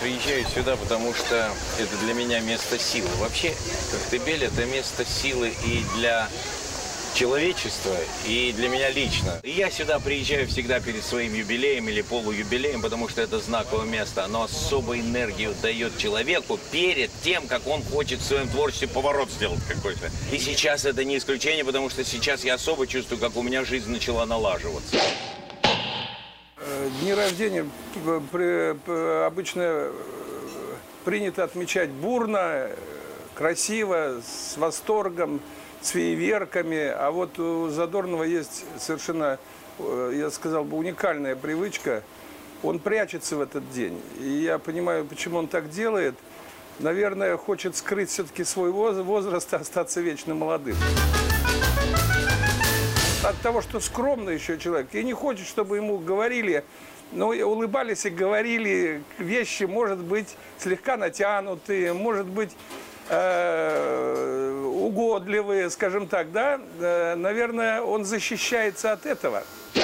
Приезжаю сюда, потому что это для меня место силы. Вообще, Коктебель – это место силы и для человечества, и для меня лично. И я сюда приезжаю всегда перед своим юбилеем или полуюбилеем, потому что это знаковое место. Оно особую энергию дает человеку перед тем, как он хочет в своем творчестве поворот сделать какой-то. И сейчас это не исключение, потому что сейчас я особо чувствую, как у меня жизнь начала налаживаться. Дни рождения п- обычно э, принято отмечать бурно, э, красиво, с восторгом, с фейерверками. А вот у Задорнова есть совершенно, э, я сказал бы, уникальная привычка. Он прячется в этот день. И я понимаю, почему он так делает. Наверное, хочет скрыть все-таки свой воз- возраст и остаться вечно молодым от того, что скромный еще человек, и не хочет, чтобы ему говорили, ну, улыбались и говорили вещи, может быть, слегка натянутые, может быть, э, угодливые, скажем так, да, Э, наверное, он защищается от этого. На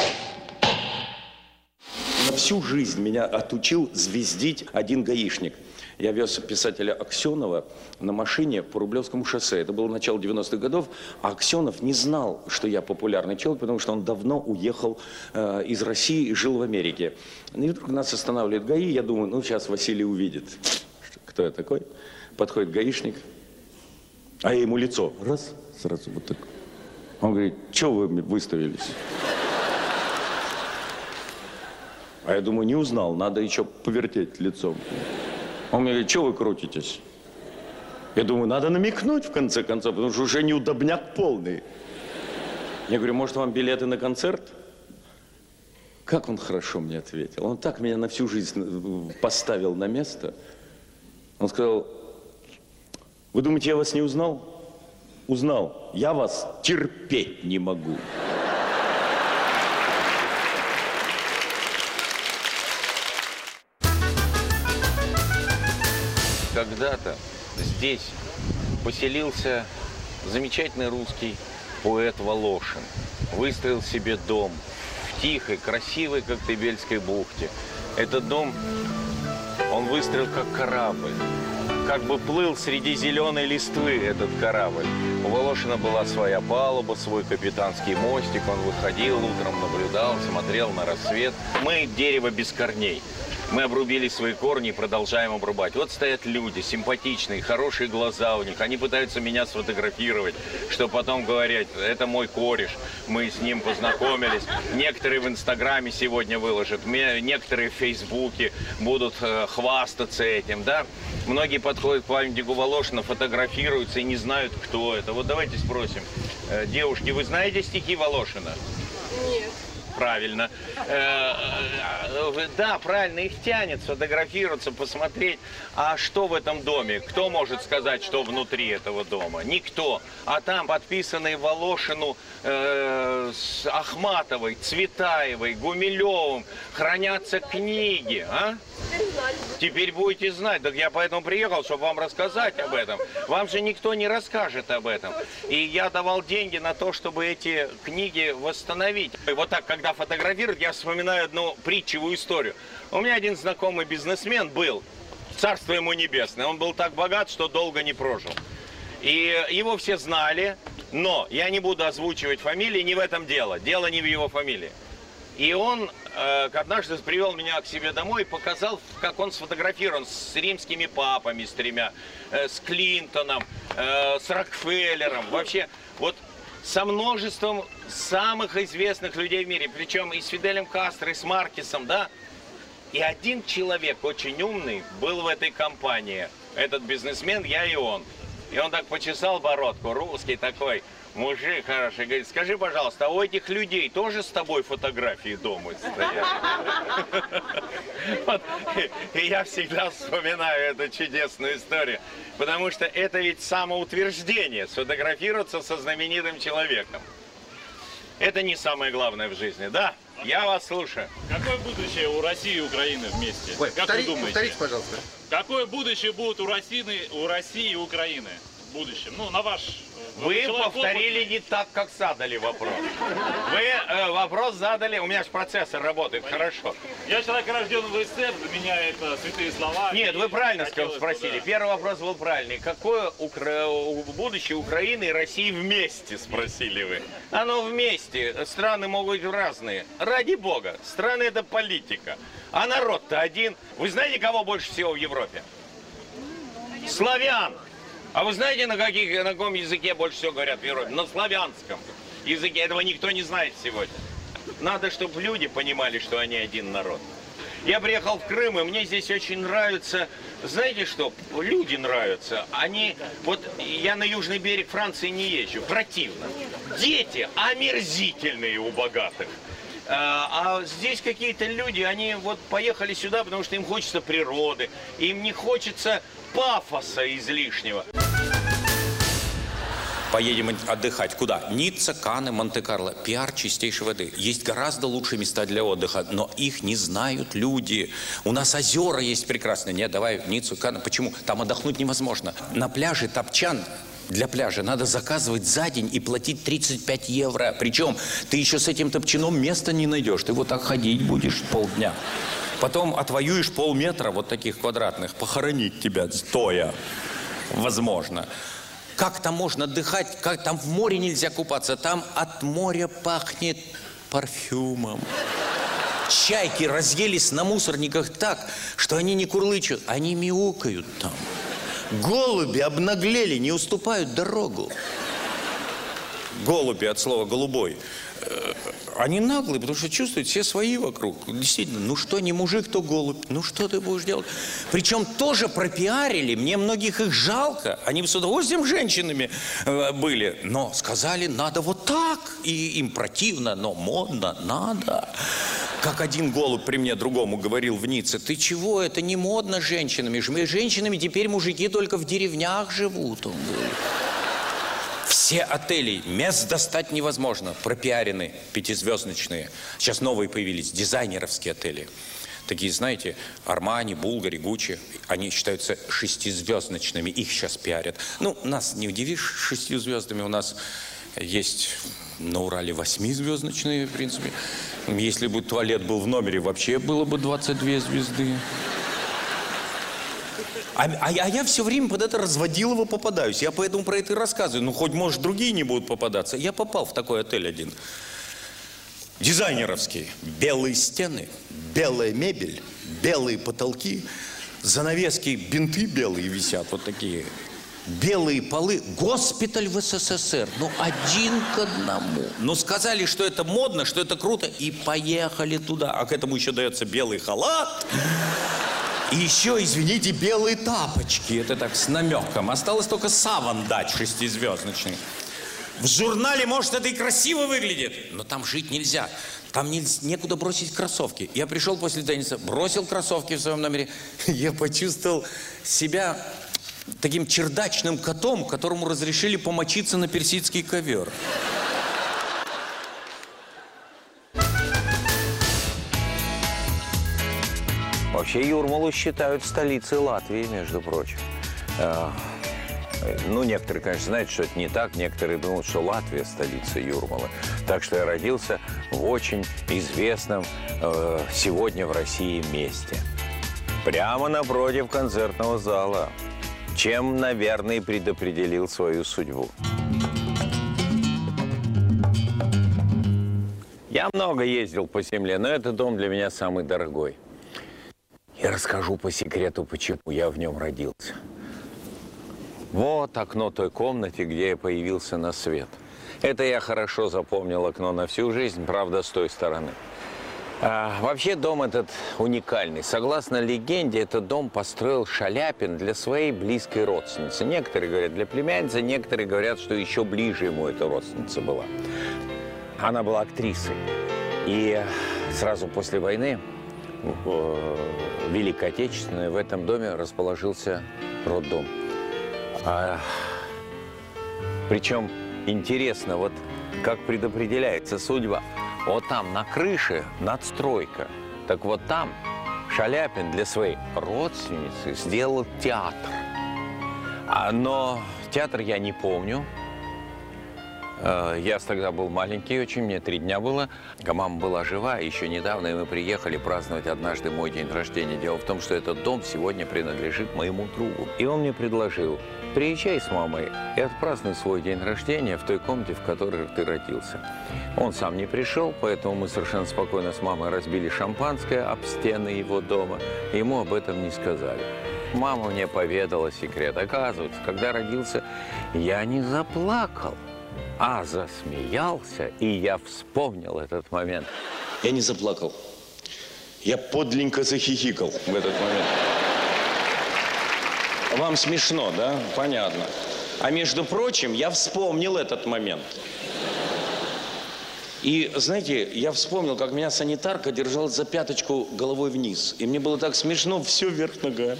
всю жизнь меня отучил звездить один гаишник. Я вез писателя Аксенова на машине по Рублевскому шоссе. Это было начало 90-х годов. А Аксенов не знал, что я популярный человек, потому что он давно уехал э, из России и жил в Америке. И вдруг нас останавливает ГАИ. Я думаю, ну сейчас Василий увидит, кто я такой. Подходит гаишник, а я ему лицо. Раз, сразу вот так. Он говорит, что вы выставились? А я думаю, не узнал, надо еще повертеть лицом. Он мне говорит, что вы крутитесь? Я думаю, надо намекнуть в конце концов, потому что уже неудобняк полный. Я говорю, может вам билеты на концерт? Как он хорошо мне ответил. Он так меня на всю жизнь э, поставил на место. Он сказал, вы думаете, я вас не узнал? Узнал. Я вас терпеть не могу. Когда-то здесь поселился замечательный русский поэт Волошин. Выстроил себе дом в тихой, красивой Коктебельской бухте. Этот дом он выстроил как корабль. Как бы плыл среди зеленой листвы этот корабль. У Волошина была своя палуба, свой капитанский мостик. Он выходил утром, наблюдал, смотрел на рассвет. Мы дерево без корней. Мы обрубили свои корни и продолжаем обрубать. Вот стоят люди, симпатичные, хорошие глаза у них. Они пытаются меня сфотографировать, что потом говорят, это мой кореш, мы с ним познакомились. Некоторые в Инстаграме сегодня выложат, некоторые в Фейсбуке будут э, хвастаться этим, да. Многие подходят к памятнику Волошина, фотографируются и не знают, кто это. Вот давайте спросим. Э, Девушки, вы знаете стихи Волошина? Правильно. Э, э, Да, правильно, их тянет сфотографироваться, посмотреть. А что в этом доме? Кто может сказать, что внутри этого дома? Никто. А там подписанные Волошину э, с Ахматовой, Цветаевой, Гумилевым хранятся книги, а? Теперь будете знать. Так я поэтому приехал, чтобы вам рассказать об этом. Вам же никто не расскажет об этом. И я давал деньги на то, чтобы эти книги восстановить. И вот так, когда фотографируют, я вспоминаю одну притчевую историю. У меня один знакомый бизнесмен был, царство ему небесное. Он был так богат, что долго не прожил. И его все знали, но я не буду озвучивать фамилии, не в этом дело. Дело не в его фамилии. И он э, однажды привел меня к себе домой и показал, как он сфотографирован с римскими папами, с тремя, э, с Клинтоном, э, с Рокфеллером. Вообще, вот со множеством самых известных людей в мире, причем и с Фиделем Кастро, и с Маркесом, да. И один человек, очень умный, был в этой компании. Этот бизнесмен, я и он. И он так почесал бородку, русский такой, мужик хороший. Говорит, скажи, пожалуйста, а у этих людей тоже с тобой фотографии дома стоят? Вот. И я всегда вспоминаю эту чудесную историю. Потому что это ведь самоутверждение, сфотографироваться со знаменитым человеком. Это не самое главное в жизни, да? Я вас слушаю. Какое будущее у России и Украины вместе? Ой, как повтори- вы думаете? повторите, пожалуйста. Какое будущее будет у России, у России и Украины? Будущем? Ну, на ваш... э, Вы повторили не так, как задали вопрос. Вы э, вопрос задали, у меня же процессор работает хорошо. опытный. Я человек рожден в СССР, для меня это святые слова. Нет, вы правильно спросили. да. Первый вопрос был правильный. Какое Укра... будущее Украины и России вместе, спросили вы. Оно вместе. Страны могут быть разные. Ради бога, страны это политика. А народ-то один. Вы знаете, кого больше всего в Европе? Славян. А вы знаете, на, каких, на каком языке больше всего говорят в Европе? На славянском языке. Этого никто не знает сегодня. Надо, чтобы люди понимали, что они один народ. Я приехал в Крым, и мне здесь очень нравится, знаете что, люди нравятся. Они, вот я на южный берег Франции не езжу, противно. Дети омерзительные у богатых. А, а здесь какие-то люди, они вот поехали сюда, потому что им хочется природы, им не хочется пафоса излишнего. Поедем отдыхать. Куда? Ницца, Канны, Монте-Карло. Пиар чистейшей воды. Есть гораздо лучшие места для отдыха, но их не знают люди. У нас озера есть прекрасные. Нет, давай Ниццу, Канны. Почему? Там отдохнуть невозможно. На пляже топчан для пляжа надо заказывать за день и платить 35 евро. Причем ты еще с этим топчаном места не найдешь. Ты вот так ходить будешь полдня. Потом отвоюешь полметра вот таких квадратных. Похоронить тебя стоя. Возможно. Как там можно отдыхать? Как там в море нельзя купаться? Там от моря пахнет парфюмом. Чайки разъелись на мусорниках так, что они не курлычут, они мяукают там. Голуби обнаглели, не уступают дорогу. Голуби от слова «голубой». Э, Они наглые, потому что чувствуют все свои вокруг. Действительно, ну что, не мужик, то голубь. Ну что ты будешь делать? Причем тоже пропиарили. Мне многих их жалко. Они бы с удовольствием женщинами э, были. Но сказали, надо вот так. И им противно, но модно, надо. Как один голубь при мне другому говорил в Ницце, ты чего, это не модно женщинами. Женщинами теперь мужики только в деревнях живут. Он говорит. Все отели, мест достать невозможно, пропиарены, пятизвездочные. Сейчас новые появились, дизайнеровские отели. Такие, знаете, Армани, Булгари, Гуччи, они считаются шестизвездочными, их сейчас пиарят. Ну, нас не удивишь шестью звездами, у нас есть на Урале восьмизвездочные, в принципе. Если бы туалет был в номере, вообще было бы 22 звезды. А, а а я все время под это разводилово попадаюсь. Я поэтому про это и рассказываю. Ну, хоть, может, другие не будут попадаться. Я попал в такой отель один. Дизайнеровский. Белые стены, белая мебель, белые потолки, занавески, бинты белые висят, вот такие. Белые полы. Госпиталь в СССР. Ну, один к одному. Ну, сказали, что это модно, что это круто, и поехали туда. А к этому еще дается белый халат. И еще, извините, белые тапочки. Это так с намеком. Осталось только саван дать шестизвездочный. В журнале, может, это и красиво выглядит, но там жить нельзя. Там нельзя, некуда бросить кроссовки. Я пришел после тенниса, бросил кроссовки в своем номере. Я почувствовал себя таким чердачным котом, которому разрешили помочиться на персидский ковер. Вообще Юрмалу считают столицей Латвии, между прочим. Э, Ну, некоторые, конечно, знают, что это не так. Некоторые думают, что Латвия столица Юрмалы. Так что я родился в очень известном э, сегодня в России месте. Прямо напротив концертного зала. Чем, наверное, предопределил свою судьбу. Я много ездил по земле, но этот дом для меня самый дорогой. Я расскажу по секрету, почему я в нем родился. Вот окно той комнаты, где я появился на свет. Это я хорошо запомнил окно на всю жизнь, правда, с той стороны. А, вообще дом этот уникальный. Согласно легенде, этот дом построил Шаляпин для своей близкой родственницы. Некоторые говорят для племянницы, некоторые говорят, что еще ближе ему эта родственница была. Она была актрисой. И сразу после войны, Великой Отечественной, в этом доме расположился роддом. А, причем интересно, вот как предопределяется судьба. Вот там на крыше надстройка. Так вот там Шаляпин для своей родственницы сделал театр. А, но театр я не помню. Э, Я тогда был маленький очень, мне три дня было. Мама была жива еще недавно, и мы приехали праздновать однажды мой день рождения. Дело в том, что этот дом сегодня принадлежит моему другу. И он мне предложил, приезжай с мамой и отпразднуй свой день рождения в той комнате, в которой ты родился. Он сам не пришел, поэтому мы совершенно спокойно с мамой разбили шампанское об стены его дома. Ему об этом не сказали. Мама мне поведала секрет. Оказывается, когда родился, я не заплакал, а засмеялся, и я вспомнил этот момент. Я не заплакал. Я подленько захихикал в этот момент. Вам смешно, да? Понятно. А между прочим, я вспомнил этот момент. И, знаете, я вспомнил, как меня санитарка держала за пяточку головой вниз. И мне было так смешно, все вверх ногами.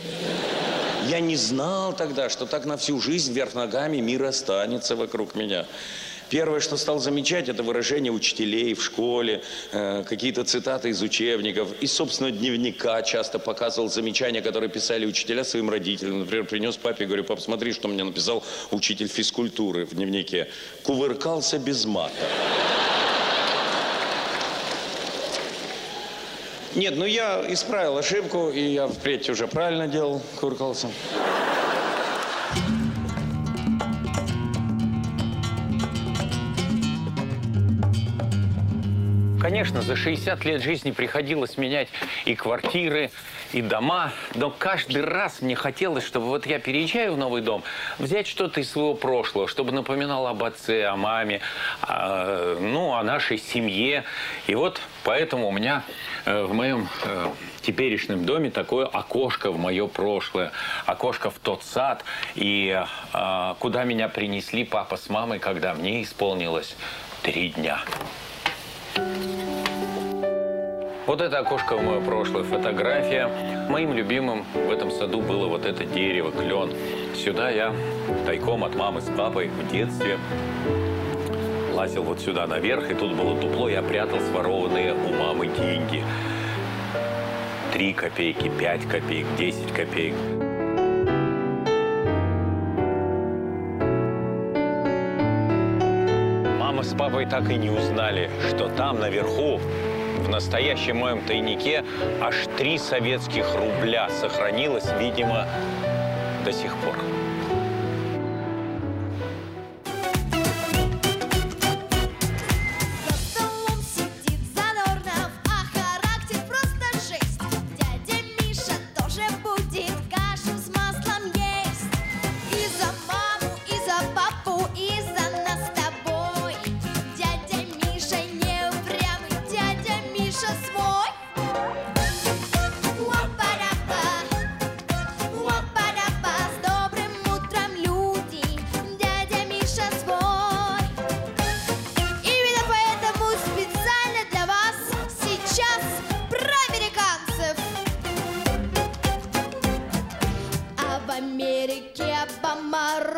Я не знал тогда, что так на всю жизнь вверх ногами мир останется вокруг меня. Первое, что стал замечать, это выражения учителей в школе, э, какие-то цитаты из учебников, из собственного дневника часто показывал замечания, которые писали учителя своим родителям. Например, принес папе, говорю, пап, смотри, что мне написал учитель физкультуры в дневнике. Кувыркался без мата. Нет, ну я исправил ошибку, и я впредь уже правильно делал, кувыркался. Конечно, за 60 лет жизни приходилось менять и квартиры, и дома, но каждый раз мне хотелось, чтобы вот я переезжаю в новый дом, взять что-то из своего прошлого, чтобы напоминало об отце, о маме, о, ну, о нашей семье. И вот поэтому у меня э, в моем э, теперешнем доме такое окошко в мое прошлое, окошко в тот сад, и э, куда меня принесли папа с мамой, когда мне исполнилось три дня. Вот это окошко в мое прошлое, фотография. Моим любимым в этом саду было вот это дерево, клен. Сюда я тайком от мамы с папой в детстве лазил вот сюда наверх, и тут было дупло, я прятал сворованные у мамы деньги. Три копейки, пять копеек, десять копеек. С папой так и не узнали, что там наверху, в настоящем моем тайнике, аж три советских рубля сохранилось, видимо, до сих пор.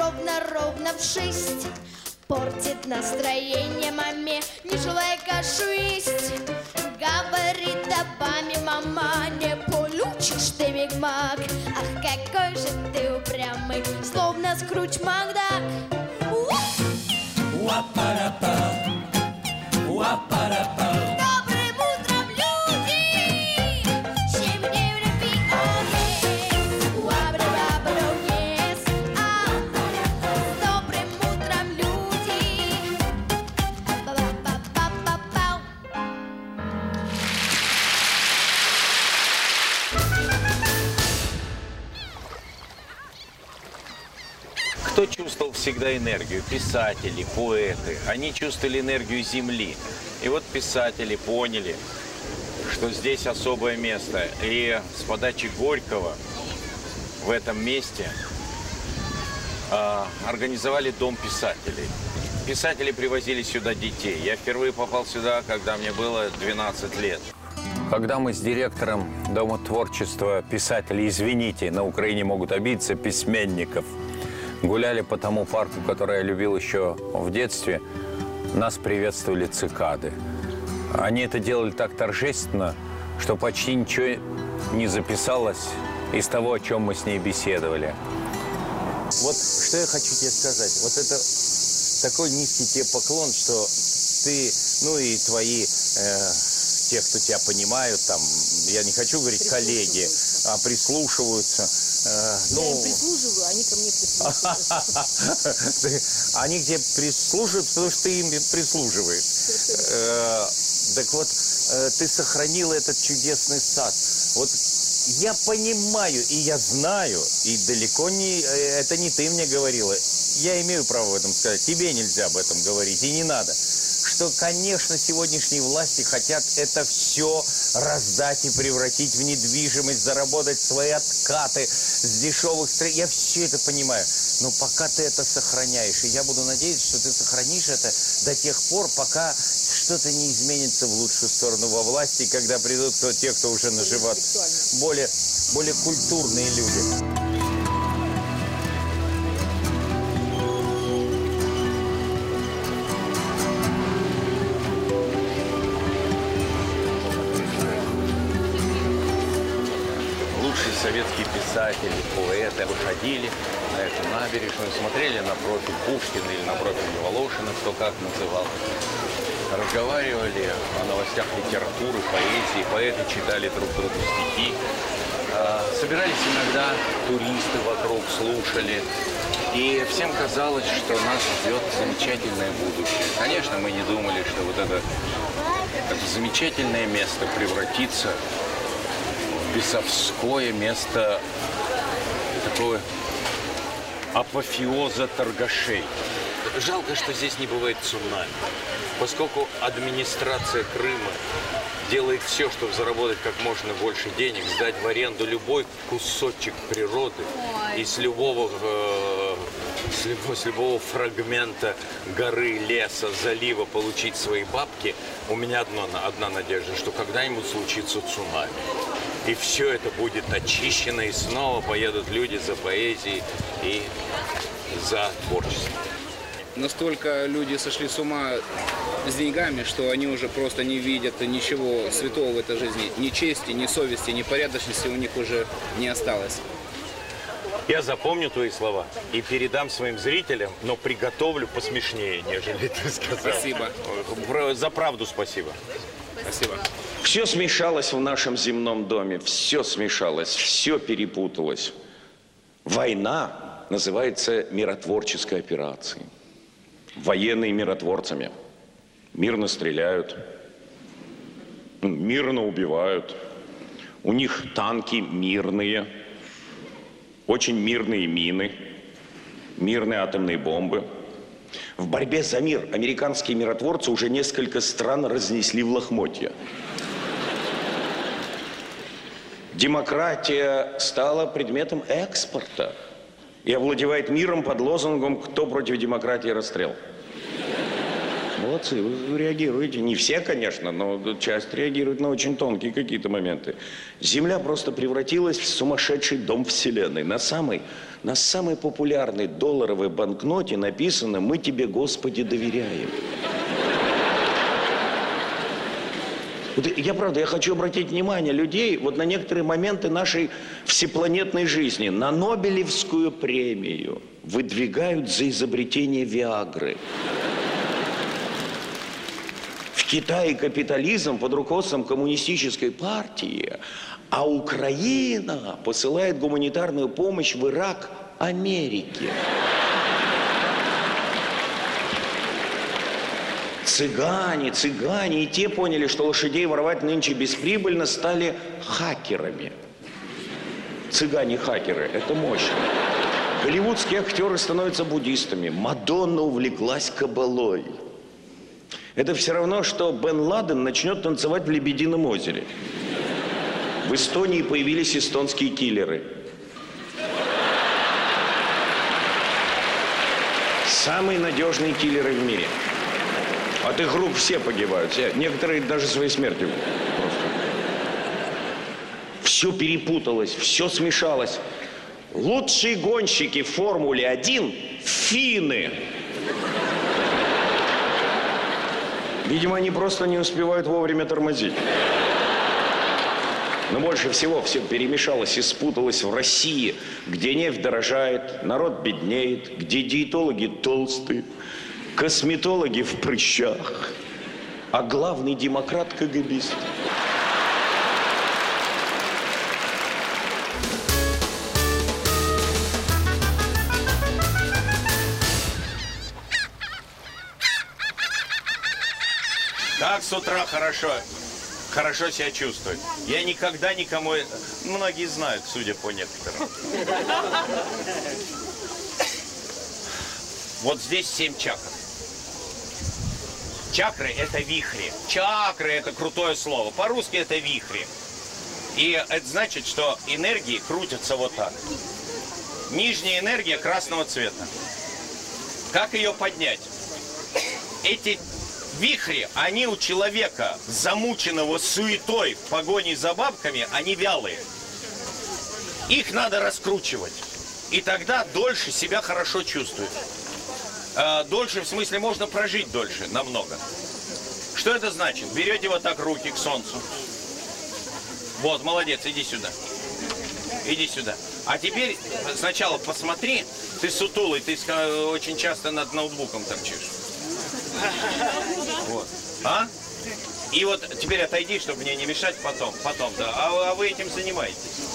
Ровно-ровно в шесть Портит настроение маме, не желая кашу есть Говорит Обаме, мама, не получишь ты Биг Мак Ах, какой же ты упрямый, словно Скрудж Макдак. Добрым всегда энергию? Писатели, поэты. Они чувствовали энергию земли. И вот писатели поняли, что здесь особое место. И с подачи Горького в этом месте а, организовали дом писателей. Писатели привозили сюда детей. Я впервые попал сюда, когда мне было 12 лет. Когда мы с директором Дома творчества писателей, извините, на Украине могут обидеться, письменников, гуляли по тому парку, который я любил еще в детстве, нас приветствовали цикады. Они это делали так торжественно, что почти ничего не записалось из того, о чем мы с ней беседовали. Вот что я хочу тебе сказать. Вот это такой низкий тебе поклон, что ты, ну и твои, э, те, кто тебя понимают, там, я не хочу говорить коллеги, а прислушиваются. Э, ну, Я им прислуживаю, они ко мне прислушиваются. Ты- Они к тебе прислуживаются, потому что ты им прислуживаешь. Э, Так вот, э, ты сохранила этот чудесный сад. Вот я понимаю и я знаю, и далеко не... э, Это не ты мне говорила. Я имею право в этом сказать. Тебе нельзя об этом говорить, и не надо. Что, конечно, сегодняшние власти хотят это все раздать и превратить в недвижимость, заработать свои откаты с дешевых строений. Я все это понимаю. Но пока ты это сохраняешь, и я буду надеяться, что ты сохранишь это до тех пор, пока что-то не изменится в лучшую сторону во власти, когда придут те, кто уже наживаться, более, более культурные люди. Пушкина или на профиль Волошина, кто как называл. Разговаривали о новостях литературы, поэзии, поэты читали друг другу стихи. А, Собирались иногда туристы вокруг, слушали. И всем казалось, что нас ждет замечательное будущее. Конечно, мы не думали, что вот это, это замечательное место превратится бесовское место такое апофеоза торгашей. Жалко, что здесь не бывает цунами, поскольку администрация Крыма делает все, чтобы заработать как можно больше денег, сдать в аренду любой кусочек природы и с любого, э, с любого, с любого фрагмента горы, леса, залива получить свои бабки, у меня одно, одна надежда, что когда-нибудь случится цунами. И все это будет очищено, и снова поедут люди за поэзией и за творчеством. Настолько люди сошли с ума с деньгами, что они уже просто не видят ничего святого в этой жизни. Ни чести, ни совести, ни порядочности у них уже не осталось. Я запомню твои слова и передам своим зрителям, но приготовлю посмешнее, нежели ты сказал. Спасибо. За правду спасибо. Спасибо. Все смешалось в нашем земном доме, все смешалось, все перепуталось. Война называется миротворческой операцией. Военные миротворцами. Мирно стреляют, мирно убивают. У них танки мирные, очень мирные мины, мирные атомные бомбы. В борьбе за мир американские миротворцы уже несколько стран разнесли в лохмотья. Демократия стала предметом экспорта и овладевает миром под лозунгом «Кто против демократии расстрел». Молодцы, вы реагируете. Не все, конечно, но часть реагирует на очень тонкие какие-то моменты. Земля просто превратилась в сумасшедший дом Вселенной. На самой, на самой популярной долларовой банкноте написано «Мы тебе, Господи, доверяем». Вот я правда, я хочу обратить внимание людей вот на некоторые моменты нашей всепланетной жизни. На Нобелевскую премию выдвигают за изобретение Виагры. В Китае капитализм под руководством коммунистической партии, а Украина посылает гуманитарную помощь в Ирак Америке. Цыгане, цыгане, и те поняли, что лошадей воровать нынче бесприбыльно, стали хакерами. Цыгане-хакеры, это мощно. Голливудские актеры становятся буддистами. Мадонна увлеклась кабалой. Это все равно, что Бен Ладен начнет танцевать в Лебедином озере. В Эстонии появились эстонские киллеры. Самые надежные киллеры в мире. От их рук все погибают. Все. Некоторые даже своей смертью. Просто. Все перепуталось, все смешалось. Лучшие гонщики в Формуле-1 – финны. Видимо, они просто не успевают вовремя тормозить. Но больше всего все перемешалось и спуталось в России, где нефть дорожает, народ беднеет, где диетологи толстые, косметологи в прыщах, а главный демократ КГБист. Как с утра хорошо, хорошо себя чувствует. Я никогда никому, многие знают, судя по некоторым. Вот здесь семь чакр. Чакры – это вихри. Чакры – это крутое слово. По-русски это вихри. И это значит, что энергии крутятся вот так. Нижняя энергия красного цвета. Как ее поднять? Эти вихри, они у человека, замученного суетой в погоне за бабками, они вялые. Их надо раскручивать. И тогда дольше себя хорошо чувствует. А, дольше, в смысле, можно прожить дольше, намного. Что это значит? Берете вот так руки к солнцу. Вот, молодец, иди сюда. Иди сюда. А теперь сначала посмотри, ты сутулый, ты очень часто над ноутбуком торчишь. Вот. А? И вот теперь отойди, чтобы мне не мешать потом. Потом, да. А, а вы этим занимаетесь?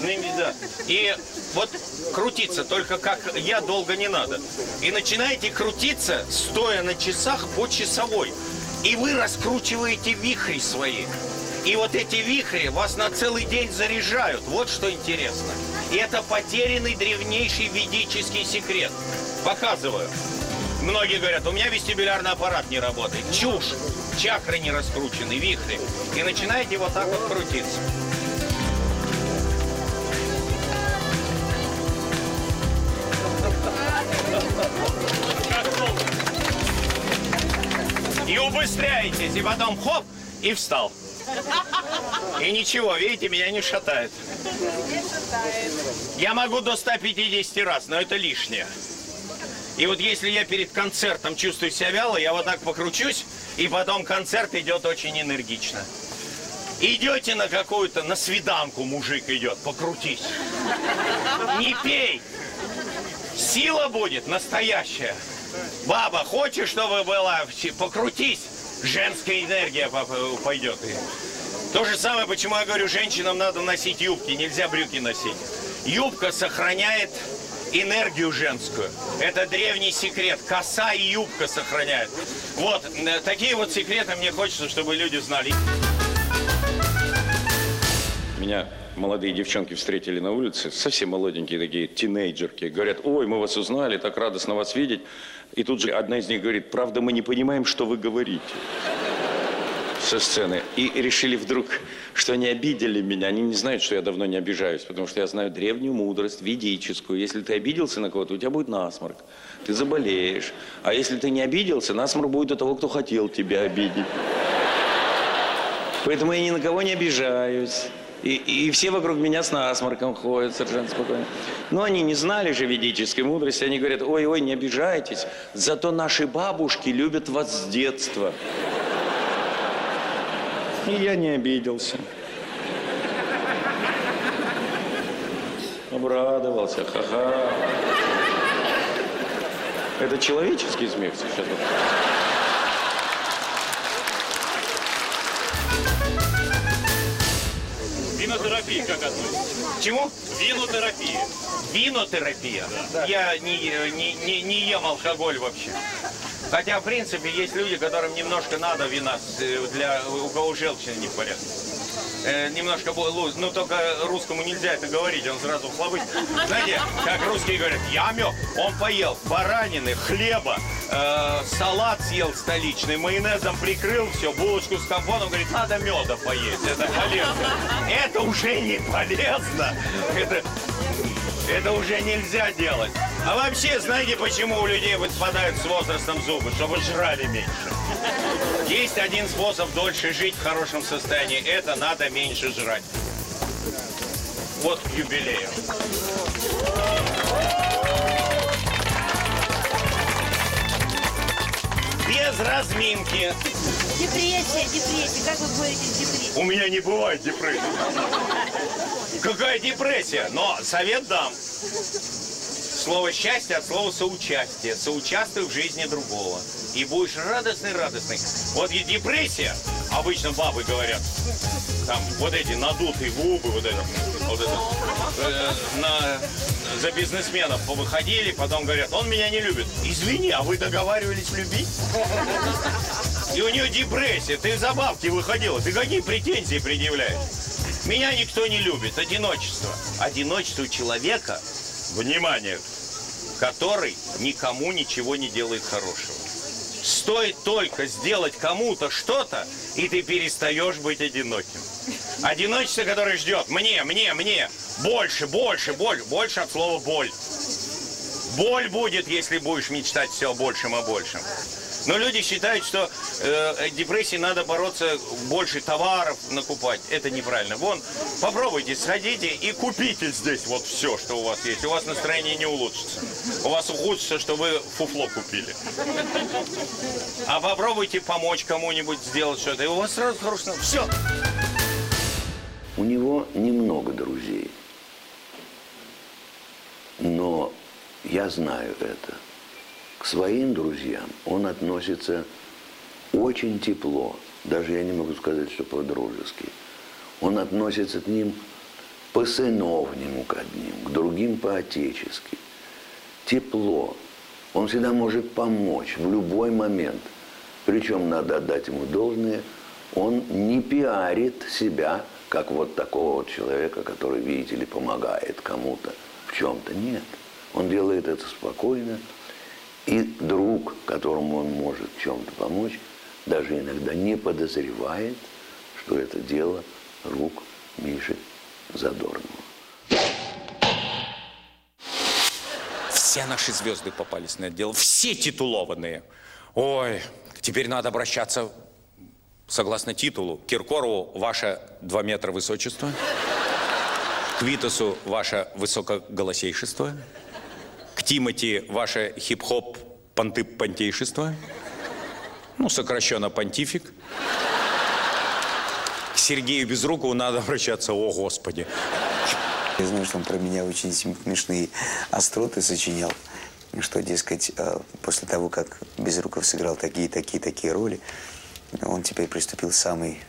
Ну, и да. И вот крутиться, только как я долго не надо. И начинаете крутиться, стоя на часах по часовой. И вы раскручиваете вихри свои. И вот эти вихри вас на целый день заряжают. Вот что интересно. И это потерянный древнейший ведический секрет. Показываю. Многие говорят, у меня вестибулярный аппарат не работает. Чушь. Чакры не раскручены, вихри. И начинаете вот так вот крутиться. И убыстряетесь, и потом хоп, и встал. И ничего, видите, меня не шатает. Я могу до 150 раз, но это лишнее. И вот если я перед концертом чувствую себя вяло, я вот так покручусь, и потом концерт идет очень энергично. Идете на какую-то, на свиданку мужик идет, покрутись. Не пей. Сила будет настоящая. Баба, хочешь, чтобы была, покрутись. Женская энергия поп- пойдет. То же самое, почему я говорю, женщинам надо носить юбки, нельзя брюки носить. Юбка сохраняет энергию женскую. Это древний секрет. Коса и юбка сохраняют. Вот, э, такие вот секреты мне хочется, чтобы люди знали. Меня молодые девчонки встретили на улице, совсем молоденькие такие, тинейджерки. Говорят, ой, мы вас узнали, так радостно вас видеть. И тут же одна из них говорит, правда, мы не понимаем, что вы говорите. Со сцены. И решили вдруг, что они обидели меня. Они не знают, что я давно не обижаюсь, потому что я знаю древнюю мудрость, ведическую. Если ты обиделся на кого-то, у тебя будет насморк. Ты заболеешь. А если ты не обиделся, насморк будет у того, кто хотел тебя обидеть. Поэтому я ни на кого не обижаюсь. И, и все вокруг меня с насморком ходят совершенно спокойно. Но они не знали же ведической мудрости. Они говорят, ой-ой, не обижайтесь. Зато наши бабушки любят вас с детства. И я не обиделся. Обрадовался, ха-ха. Это человеческий смех сейчас. Винотерапия как относится? К Чему? Винотерапия. Винотерапия. Я не, не, не, не ем алкоголь вообще. Хотя, в принципе, есть люди, которым немножко надо вина э, для у кого желчная не в порядке. Э, немножко, бо- лу- ну только русскому нельзя это говорить, он сразу хлобысь. Знаете, как русские говорят, я мед, он поел баранины, хлеба, э, салат съел столичный, майонезом прикрыл все, булочку с компотом, говорит, надо меда поесть, это полезно. Это уже не полезно. Это, это уже нельзя делать. А вообще, знаете, почему у людей выпадают с возрастом зубы? Чтобы жрали меньше. Есть один способ дольше жить в хорошем состоянии. Это надо меньше жрать. Вот к юбилею. Без разминки. Депрессия, депрессия. Как вы боретесь с депрессией? У меня не бывает депрессии. Какая депрессия? Но совет дам. Слово счастье от слова соучастие. Соучаствуй в жизни другого. И будешь радостный-радостный. Вот и депрессия, обычно бабы говорят, там вот эти надутые губы, вот это, вот это, э, на, за бизнесменов повыходили, потом говорят, он меня не любит. Извини, а вы договаривались любить? И у нее депрессия, ты за бабки выходила, ты какие претензии предъявляешь? Меня никто не любит, одиночество. Одиночество человека, внимание, который никому ничего не делает хорошего. Стоит только сделать кому-то что-то, и ты перестаешь быть одиноким. Одиночество, которое ждет мне, мне, мне, больше, больше, больше, больше от слова боль. Боль будет, если будешь мечтать все о большем, о большем. Но люди считают, что э, депрессии надо бороться больше товаров накупать. Это неправильно. Вон, попробуйте, сходите и купите здесь вот все, что у вас есть. У вас настроение не улучшится. У вас ухудшится, что вы фуфло купили. А попробуйте помочь кому-нибудь сделать что-то, и у вас сразу хорошо. Все. У него немного друзей. Но я знаю это. К своим друзьям он относится очень тепло. Даже я не могу сказать, что по-дружески. Он относится к ним по-сыновнему к одним, к другим по-отечески. Тепло. Он всегда может помочь в любой момент. Причем надо отдать ему должное. Он не пиарит себя, как вот такого вот человека, который, видите ли, помогает кому-то в чем-то. Нет. Он делает это спокойно. И друг, которому он может чем-то помочь, даже иногда не подозревает, что это дело рук Миши Задорнова. Все наши звезды попались на это дело. Все титулованные. Ой, теперь надо обращаться согласно титулу. Киркорову ваше 2 метра высочества. К Витасу ваше высокоголосейшество. Тимати ваше хип-хоп понтып понтейшество. Ну, сокращенно понтифик. К Сергею Безрукову надо обращаться, о господи. Я знаю, что он про меня очень смешные остроты сочинял. Что, дескать, э, после того, как Безруков сыграл такие, такие, такие роли, он теперь приступил к самой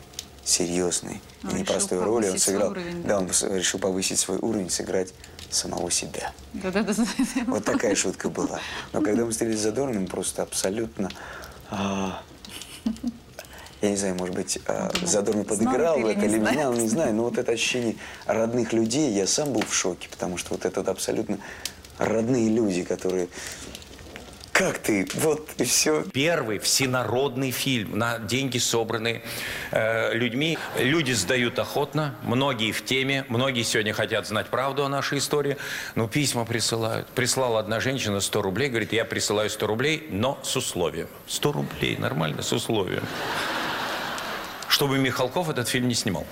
серьезной Он и непростой роли. Он сыграл, уровень, да, он решил повысить свой уровень, сыграть самого себя. Да-да-да. Вот такая шутка была. Но когда мы встретились с Задорным, просто абсолютно... а, я не знаю, может быть, а, Задорный подыграл в это или знал, не знаю. Но вот это ощущение родных людей, я сам был в шоке, потому что вот это вот абсолютно родные люди, которые... Как ты? Вот и все. Первый всенародный фильм на деньги, собранные э, людьми. Люди сдают охотно, многие в теме, многие сегодня хотят знать правду о нашей истории. Ну, письма присылают. Прислала одна женщина 100 рублей, говорит, я присылаю 100 рублей, но с условием. 100 рублей, нормально, с условием. Чтобы Михалков этот фильм не снимал.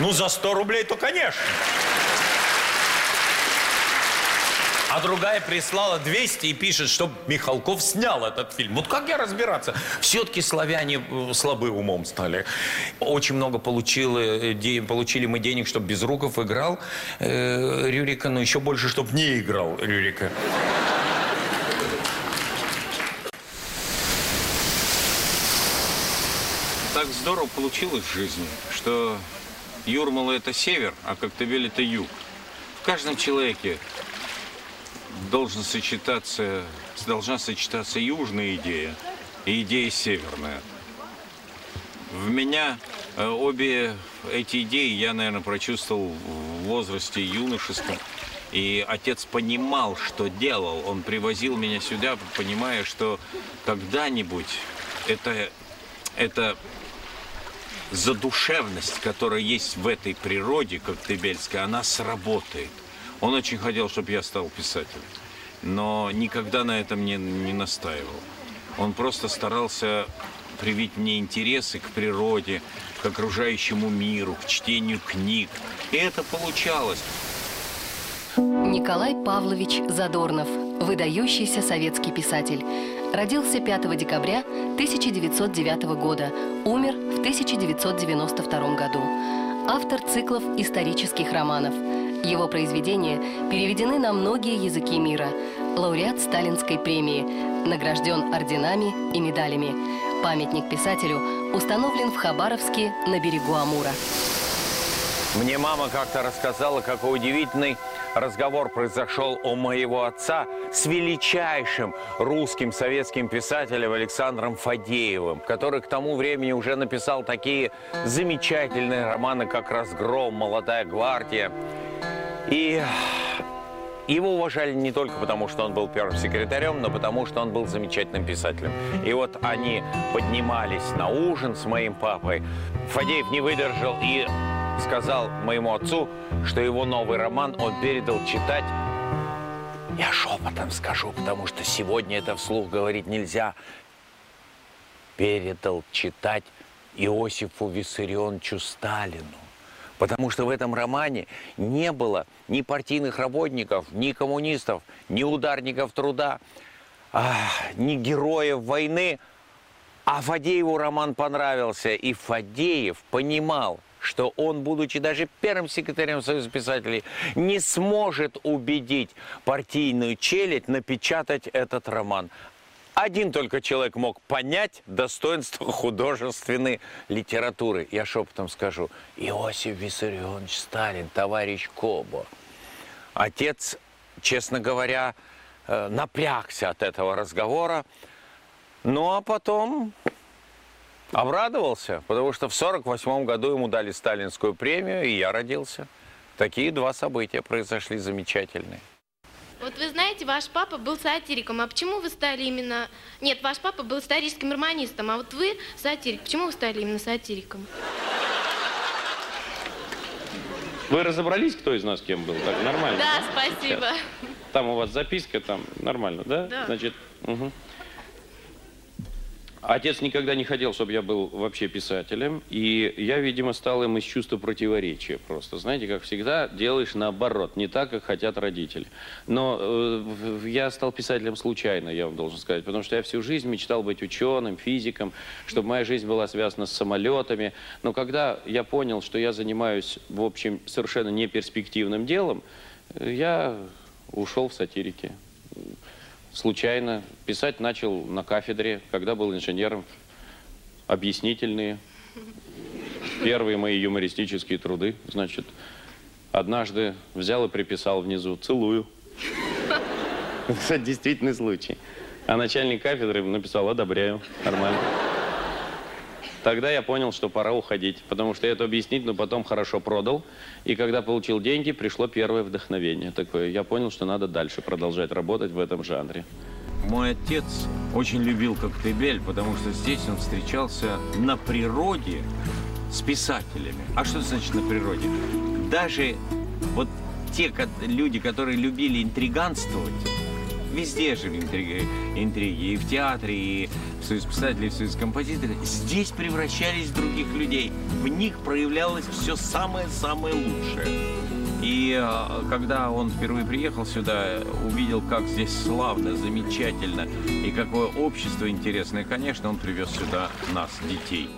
Ну, за 100 рублей, то конечно. А другая прислала 200 и пишет, чтобы Михалков снял этот фильм. Вот как я разбираться? Все-таки славяне э, слабы умом стали. Очень много получил, э, получили мы денег, чтобы Безруков играл э, Рюрика, но еще больше, чтобы не играл Рюрика. Так здорово получилось в жизни, что Юрмала это север, а Коктебель это юг. В каждом человеке должен сочетаться, должна сочетаться южная идея и идея северная. В меня э, обе эти идеи я, наверное, прочувствовал в возрасте юношеском. И отец понимал, что делал. Он привозил меня сюда, понимая, что когда-нибудь это, это задушевность, которая есть в этой природе коктебельской, она сработает. Он очень хотел, чтобы я стал писателем, но никогда на этом не, не настаивал. Он просто старался привить мне интересы к природе, к окружающему миру, к чтению книг. И это получалось. Николай Павлович Задорнов, выдающийся советский писатель. Родился 5 декабря 1909 года, умер в 1992 году. Автор циклов исторических романов. Его произведения переведены на многие языки мира. Лауреат Сталинской премии. Награжден орденами и медалями. Памятник писателю установлен в Хабаровске на берегу Амура. Мне мама как-то рассказала, какой удивительный разговор произошел у моего отца с величайшим русским советским писателем Александром Фадеевым, который к тому времени уже написал такие замечательные романы, как «Разгром», «Молодая гвардия». И его уважали не только потому, что он был первым секретарем, но потому, что он был замечательным писателем. И вот они поднимались на ужин с моим папой. Фадеев не выдержал и сказал моему отцу, что его новый роман он передал читать. Я шепотом скажу, потому что сегодня это вслух говорить нельзя. Передал читать Иосифу Виссарионовичу Сталину. Потому что в этом романе не было ни партийных работников, ни коммунистов, ни ударников труда, а, ни героев войны. А Фадееву роман понравился, и Фадеев понимал, что он, будучи даже первым секретарем Союза писателей, не сможет убедить партийную челядь напечатать этот роман. Один только человек мог понять достоинство художественной литературы. Я шепотом скажу, Иосиф Виссарионович Сталин, товарищ Кобо. Отец, честно говоря, э, напрягся от этого разговора. Ну а потом обрадовался, потому что в 48 году ему дали сталинскую премию, и я родился. Такие два события произошли замечательные. Вот вы знаете, ваш папа был сатириком, а почему вы стали именно... Нет, ваш папа был историческим романистом, а вот вы сатирик. Почему вы стали именно сатириком? Вы разобрались, кто из нас кем был? Так, нормально? Да, спасибо. Сейчас. Там у вас записка, там нормально, да? Да. Значит, угу. Отец никогда не хотел, чтобы я был вообще писателем, и я, видимо, стал им из чувства противоречия просто. Знаете, как всегда, делаешь наоборот, не так, как хотят родители. Но э, я стал писателем случайно, я вам должен сказать, потому что я всю жизнь мечтал быть ученым, физиком, чтобы моя жизнь была связана с самолетами. Но когда я понял, что я занимаюсь, в общем, совершенно неперспективным делом, э, я ушел в сатирики случайно. Писать начал на кафедре, когда был инженером. Объяснительные. Первые мои юмористические труды. Значит, однажды взял и приписал внизу «целую». Это действительный случай. А начальник кафедры написал «одобряю». Нормально. Тогда я понял, что пора уходить, потому что это объяснить, но потом хорошо продал. И когда получил деньги, пришло первое вдохновение такое. Я понял, что надо дальше продолжать работать в этом жанре. Мой отец очень любил Коктебель, потому что здесь он встречался на природе с писателями. А что значит на природе? Даже вот те люди, которые любили интриганствовать, везде жили интриги, интриги, и в театре, и в Союз писателей, и в Союз здесь превращались в других людей. В них проявлялось все самое-самое лучшее. И э, когда он впервые приехал сюда, увидел, как здесь славно, замечательно, и какое общество интересное, конечно, он привез сюда нас, детей.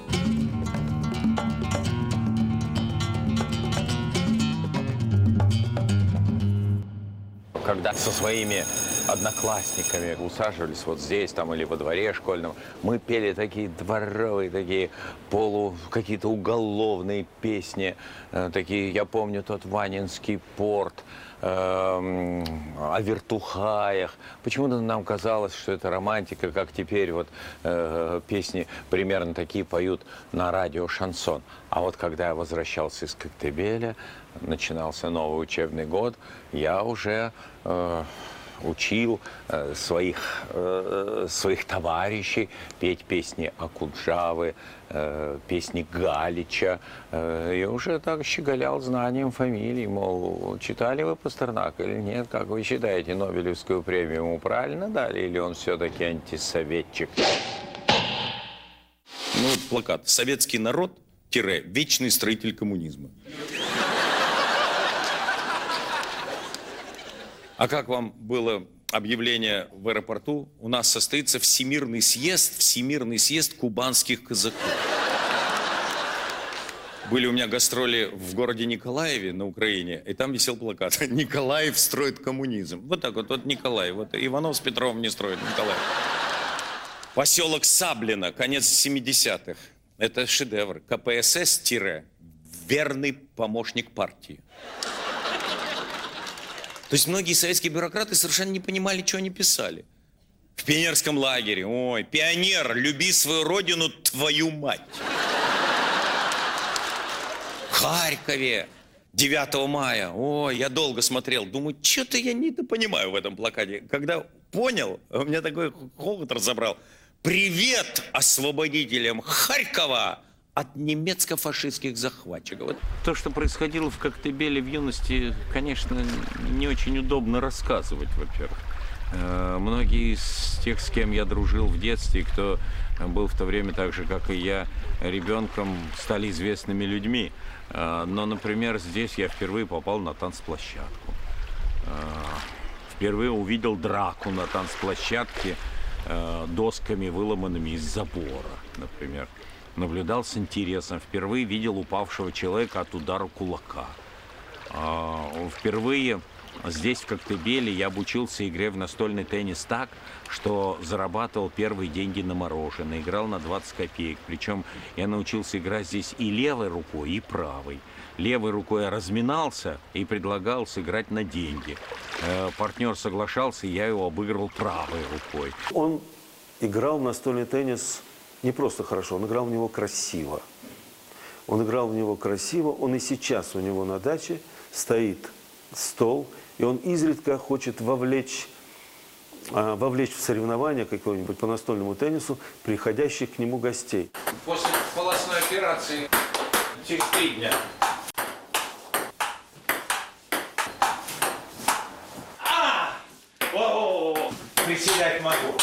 когда со своими одноклассниками усаживались вот здесь там или во дворе школьном, мы пели такие дворовые, такие полу, какие-то уголовные песни, э, такие, я помню тот Ванинский порт, эм, о вертухаях. Почему-то нам казалось, что это романтика, как теперь вот э, песни примерно такие поют на радио шансон. А вот когда я возвращался из Коктебеля, начинался новый учебный год, я уже э, учил э, своих, э, своих товарищей петь песни Акуджавы, э, песни Галича. Э, и уже так щеголял знанием фамилий, мол, читали вы Пастернак или нет? Как вы считаете, Нобелевскую премию ему правильно дали или он все-таки антисоветчик? Ну, вот плакат. Советский народ, тире, вечный строитель коммунизма. А как вам было объявление в аэропорту, у нас состоится всемирный съезд, всемирный съезд кубанских казаков. Были у меня гастроли в городе Николаеве на Украине, и там висел плакат «Николаев строит коммунизм». Вот так вот, вот Николаев, вот Иванов с Петровым не строит Николаев. Поселок Саблино, конец 70-х. Это шедевр. КПСС-верный помощник партии. То есть многие советские бюрократы совершенно не понимали, что они писали. В пионерском лагере. Ой, пионер, люби свою родину, твою мать. В Харькове. 9 мая. Ой, я долго смотрел. Думаю, что-то я не понимаю в этом плакате. Когда понял, у меня такой хохот разобрал. Привет освободителям Харькова от немецко-фашистских захватчиков. То, что происходило в Коктебеле в юности, конечно, не очень удобно рассказывать, во-первых. Э, Многие из тех, с кем я дружил в детстве, кто был в то время так же, как и я, ребенком, стали известными людьми. Э, Но, например, здесь я впервые попал на танцплощадку. Э, Впервые увидел драку на танцплощадке досками, выломанными из забора, например. Наблюдал с интересом. Впервые видел упавшего человека от удара кулака. А, Впервые здесь, в Коктебеле, я обучился игре в настольный теннис так, что зарабатывал первые деньги на мороженое. Играл на 20 копеек. Причем я научился играть здесь и левой рукой, и правой. Левой рукой я разминался и предлагал сыграть на деньги. Э, Партнер соглашался, я его обыгрывал правой рукой. Он играл настольный теннис не просто хорошо, он играл в него красиво. Он играл в него красиво, он и сейчас у него на даче стоит стол, и он изредка хочет вовлечь, а, вовлечь в соревнования какого-нибудь по настольному теннису приходящих к нему гостей. После полостной операции через три дня. Приседать могу.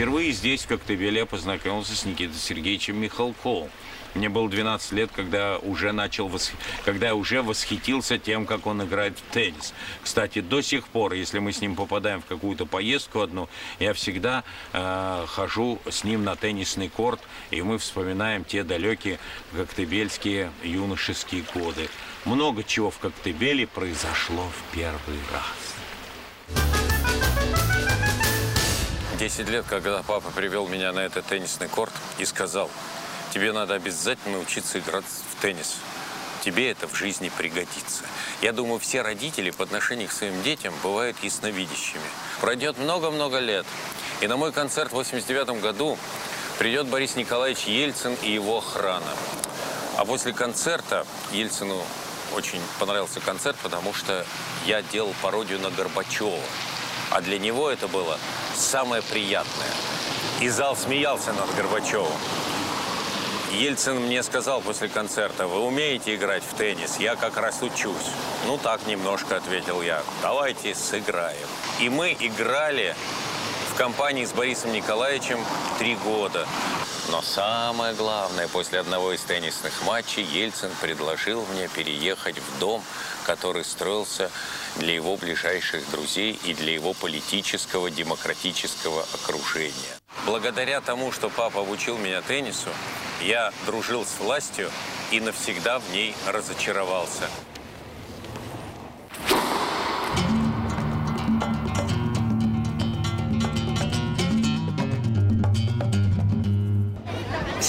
Впервые здесь, в Коктебеле, я познакомился с Никитой Сергеевичем Михалковым. Мне было 12 лет, когда, уже начал восх- когда я уже восхитился тем, как он играет в теннис. Кстати, до сих пор, если мы с ним попадаем в какую-то поездку одну, я всегда э, хожу с ним на теннисный корт, и мы вспоминаем те далекие коктебельские юношеские годы. Много чего в Коктебеле произошло в первый раз. 10 лет, когда папа привел меня на этот теннисный корт и сказал, тебе надо обязательно научиться играть в теннис. Тебе это в жизни пригодится. Я думаю, все родители по отношению к своим детям бывают ясновидящими. Пройдет много-много лет, и на мой концерт в 89 году придет Борис Николаевич Ельцин и его охрана. А после концерта Ельцину очень понравился концерт, потому что я делал пародию на Горбачева. А для него это было самое приятное. И зал смеялся над Горбачевым. Ельцин мне сказал после концерта, вы умеете играть в теннис? Я как раз учусь. Ну так немножко, ответил я. Давайте сыграем. И мы играли компании с Борисом Николаевичем три года. Но самое главное, после одного из теннисных матчей Ельцин предложил мне переехать в дом, который строился для его ближайших друзей и для его политического, демократического окружения. Благодаря тому, что папа обучил меня теннису, я дружил с властью и навсегда в ней разочаровался.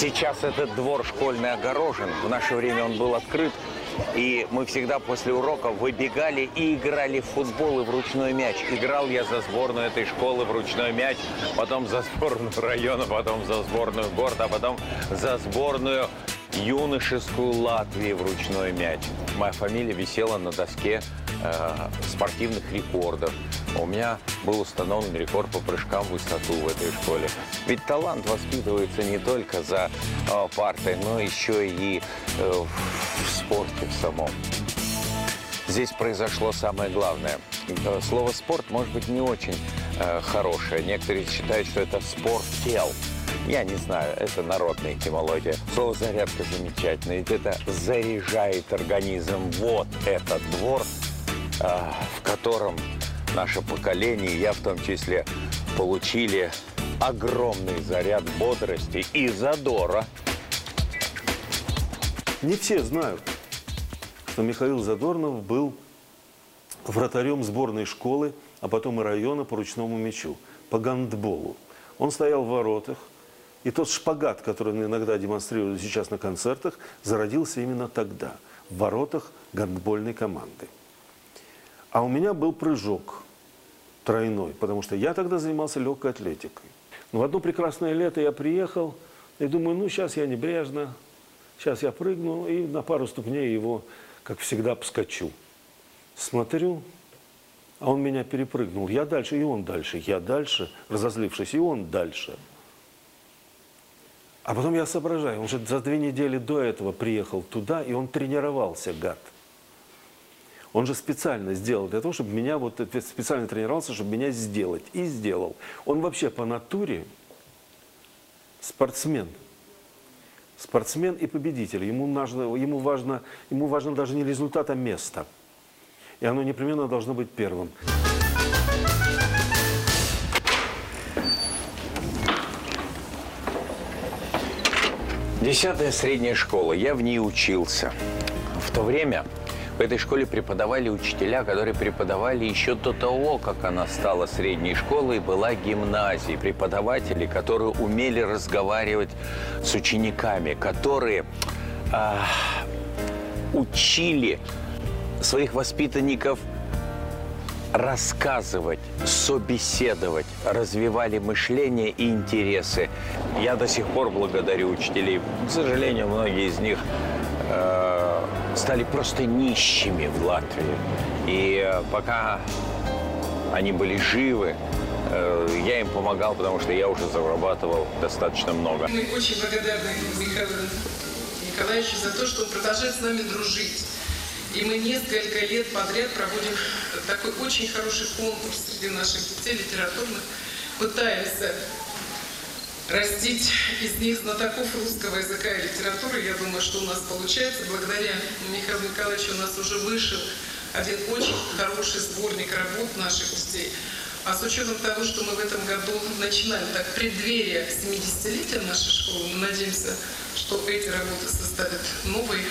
Сейчас этот двор школьный огорожен. В наше время он был открыт. И мы всегда после уроков выбегали и играли в футбол и в ручной мяч. Играл я за сборную этой школы в ручной мяч, потом за сборную района, потом за сборную города, а потом за сборную юношескую Латвии в ручной мяч. Моя фамилия висела на доске э, спортивных рекордов. У меня был установлен рекорд по прыжкам в высоту в этой школе. Ведь талант воспитывается не только за э, партой, но еще и э, в спорте в самом. Здесь произошло самое главное. Слово «спорт» может быть не очень хорошее. Некоторые считают, что это спорт тел. Я не знаю, это народная этимология. Слово «зарядка» замечательное, ведь это заряжает организм. Вот этот двор в котором наше поколение, я в том числе, получили огромный заряд бодрости и задора. Не все знают, что Михаил Задорнов был вратарем сборной школы, а потом и района по ручному мячу, по гандболу. Он стоял в воротах, и тот шпагат, который он иногда демонстрирует сейчас на концертах, зародился именно тогда, в воротах гандбольной команды. А у меня был прыжок тройной, потому что я тогда занимался легкой атлетикой. Но в одно прекрасное лето я приехал и думаю, ну сейчас я небрежно, сейчас я прыгну и на пару ступней его, как всегда, поскочу. Смотрю, а он меня перепрыгнул. Я дальше, и он дальше, я дальше, разозлившись, и он дальше – а потом я соображаю, он же за две недели до этого приехал туда, и он тренировался, гад. Он же специально сделал для того, чтобы меня, вот специально тренировался, чтобы меня сделать. И сделал. Он вообще по натуре спортсмен. Спортсмен и победитель. Ему, нужно, ему, важно, ему важно даже не результат, а место. И оно непременно должно быть первым. Десятая средняя школа. Я в ней учился. В то время в этой школе преподавали учителя, которые преподавали еще до того, как она стала средней школой и была гимназией. Преподаватели, которые умели разговаривать с учениками, которые э, учили своих воспитанников рассказывать, собеседовать, развивали мышление и интересы. Я до сих пор благодарю учителей. К сожалению, многие из них э, стали просто нищими в Латвии. И э, пока они были живы, э, я им помогал, потому что я уже зарабатывал достаточно много. Мы очень благодарны Михаилу Николаевичу за то, что он продолжает с нами дружить. И мы несколько лет подряд проводим такой очень хороший конкурс среди наших детей литературных. Пытаемся растить из них знатоков русского языка и литературы. Я думаю, что у нас получается. Благодаря Михаилу Николаевичу у нас уже вышел один очень хороший сборник работ наших детей. А с учетом того, что мы в этом году начинаем так преддверие 70-летия нашей школы, мы надеемся, что эти работы составят новый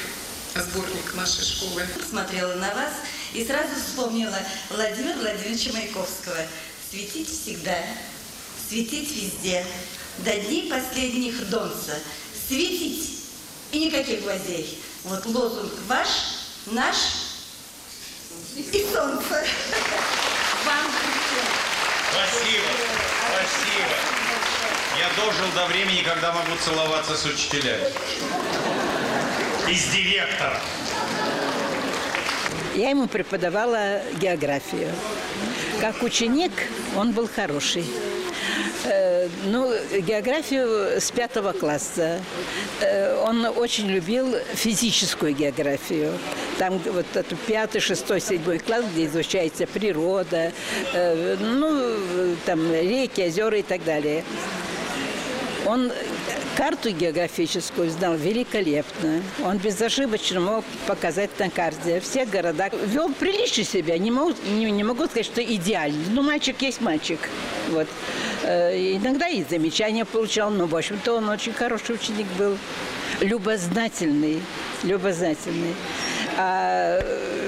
сборник нашей школы. Смотрела на вас и сразу вспомнила Владимира Владимировича Маяковского. Светить всегда, светить везде, до дней последних донца. Светить и никаких гвоздей. Вот лозунг ваш, наш и солнце. Вам Спасибо, спасибо. Я дожил до времени, когда могу целоваться с учителями из директора. Я ему преподавала географию. Как ученик он был хороший. Э, ну, географию с пятого класса. Э, он очень любил физическую географию. Там вот это пятый, шестой, седьмой класс, где изучается природа, э, ну, там реки, озера и так далее. Он Карту географическую знал великолепно. Он безошибочно мог показать на карте все города. Вел прилично себя. Не могу, не, не могу сказать, что идеально. Но мальчик есть мальчик. Вот. Э, иногда и замечания получал, но, в общем-то, он очень хороший ученик был. Любознательный. Любознательный. А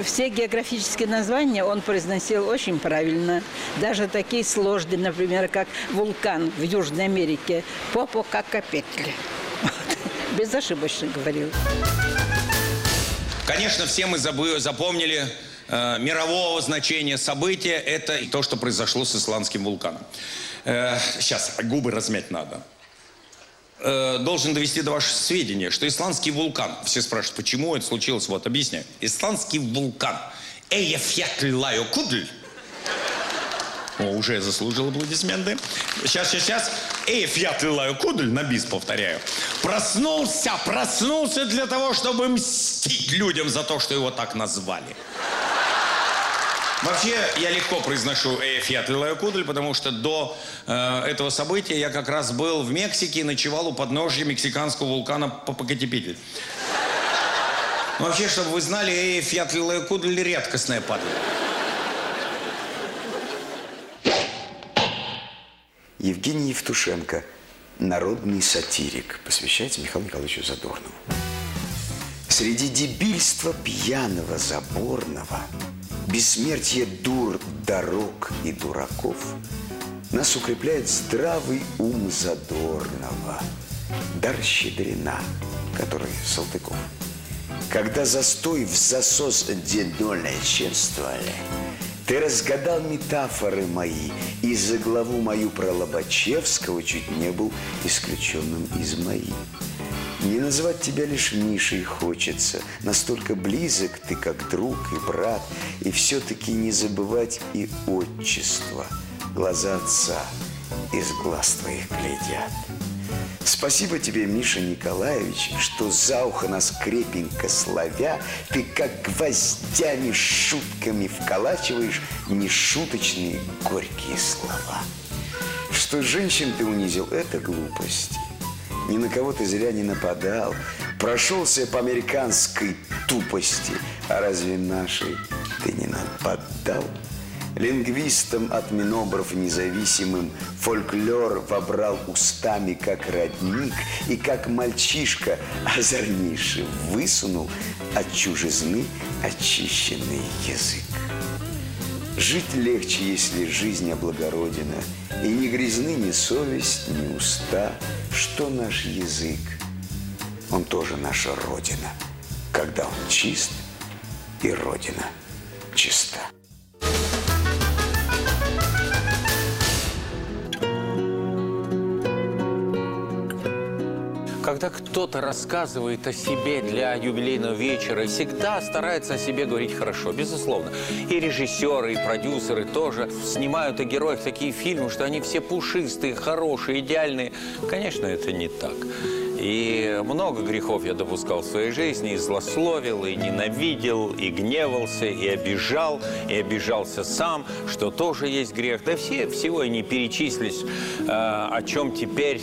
все географические названия он произносил очень правильно. Даже такие сложные, например, как вулкан в Южной Америке. Попо как Попокакапетли. Безошибочно говорил. Конечно, все мы запомнили э, мирового значения события. Это то, что произошло с исландским вулканом. Э, сейчас, губы размять надо. Э, должен довести до вашего сведения, что исландский вулкан, все спрашивают, почему это случилось, вот, объясняю. Исландский вулкан Эйефьятлайо Кудль о, уже заслужил аплодисменты. Сейчас, сейчас, сейчас. Эй, кудль, на бис повторяю. Проснулся, проснулся для того, чтобы мстить людям за то, что его так назвали. Вообще, я легко произношу «Эфьят Кудль», потому что до э, этого события я как раз был в Мексике и ночевал у подножья мексиканского вулкана Попокатепетль. Вообще, чтобы вы знали, «Эфьят Кудль» редкостная падает. Евгений Евтушенко, народный сатирик, посвящается Михаилу Николаевичу Задорнову. Среди дебильства пьяного Заборного – бессмертие дур, дорог и дураков нас укрепляет здравый ум Задорнова, дар щедрена, который Салтыков. Когда застой в засос дедольное чествовали, ты разгадал метафоры мои, и за главу мою про Лобачевского чуть не был исключенным из моих. Не назвать тебя лишь Мишей хочется. Настолько близок ты, как друг и брат. И все-таки не забывать и отчество. Глаза отца из глаз твоих глядят. Спасибо тебе, Миша Николаевич, что за ухо нас крепенько славя, ты как гвоздями, шутками вколачиваешь нешуточные горькие слова. Что женщин ты унизил, это глупости. Ни на кого ты зря не нападал. Прошелся по американской тупости. А разве нашей ты не нападал? Лингвистам от минобров независимым фольклор вобрал устами, как родник, и как мальчишка озорнейший высунул от чужизны очищенный язык. Жить легче, если жизнь облагородена, И ни грязны ни совесть, ни уста. Что наш язык? Он тоже наша Родина, Когда он чист, и Родина чиста. Когда кто-то рассказывает о себе для юбилейного вечера, всегда старается о себе говорить хорошо, безусловно. И режиссеры, и продюсеры тоже снимают о героях такие фильмы, что они все пушистые, хорошие, идеальные. Конечно, это не так. И много грехов я допускал в своей жизни, и злословил, и ненавидел, и гневался, и обижал, и обижался сам, что тоже есть грех. Да все, всего и не перечислись, э, о чем теперь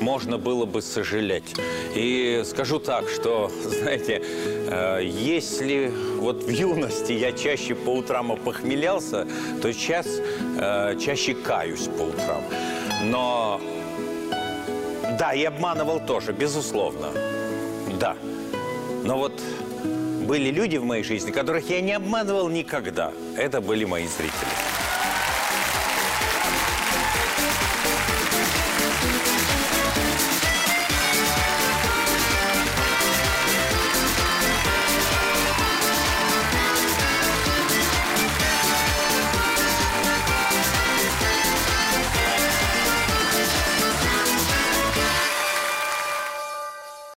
можно было бы сожалеть. И скажу так, что, знаете, э, если вот в юности я чаще по утрам опохмелялся, то сейчас э, чаще каюсь по утрам. Но да, и обманывал тоже, безусловно. Да. Но вот были люди в моей жизни, которых я не обманывал никогда. Это были мои зрители.